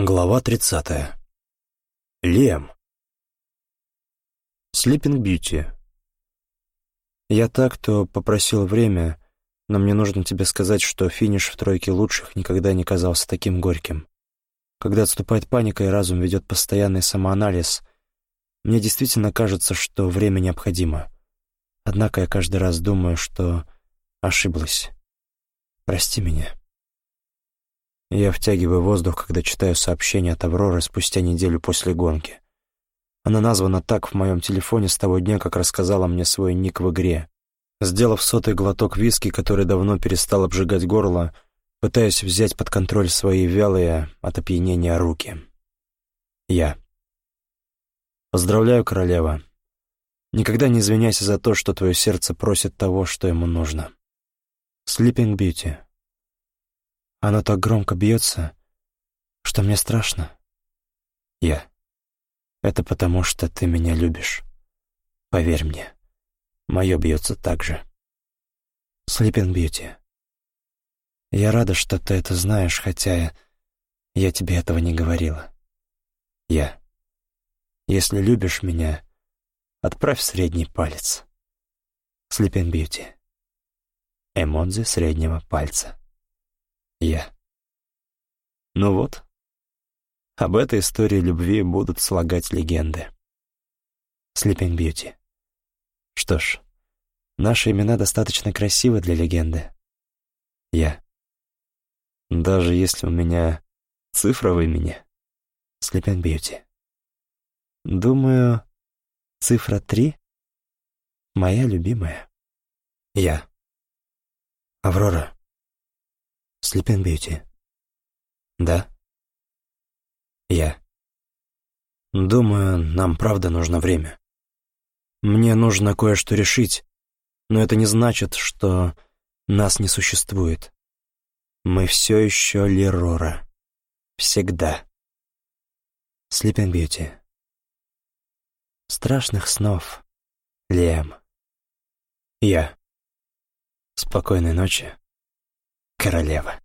Глава 30. Лем. Sleeping Beauty. Я так-то попросил время, но мне нужно тебе сказать, что финиш в тройке лучших никогда не казался таким горьким. Когда отступает паника и разум ведет постоянный самоанализ, мне действительно кажется, что время необходимо. Однако я каждый раз думаю, что ошиблась. Прости меня. Я втягиваю воздух, когда читаю сообщение от Авроры спустя неделю после гонки. Она названа так в моем телефоне с того дня, как рассказала мне свой ник в игре. Сделав сотый глоток виски, который давно перестал обжигать горло, пытаюсь взять под контроль свои вялые от опьянения руки. Я. Поздравляю, королева. Никогда не извиняйся за то, что твое сердце просит того, что ему нужно. Sleeping Beauty. Оно так громко бьется, что мне страшно. Я. Это потому, что ты меня любишь. Поверь мне, мое бьется так же. Sleeping Beauty. Я рада, что ты это знаешь, хотя я тебе этого не говорила. Я. Если любишь меня, отправь средний палец. Sleeping Beauty. Эмодзи среднего пальца. Я. Ну вот, об этой истории любви будут слагать легенды. Sleeping Beauty. Что ж, наши имена достаточно красивы для легенды. Я. Даже если у меня цифра в имени. Sleeping Beauty. Думаю, цифра три — моя любимая. Я. Аврора. Sleeping Beauty. Да? Я. Думаю, нам правда нужно время. Мне нужно кое-что решить, но это не значит, что нас не существует. Мы все еще Лерора. Всегда. Sleeping Beauty. Страшных снов, Лем. Я. Спокойной ночи королева.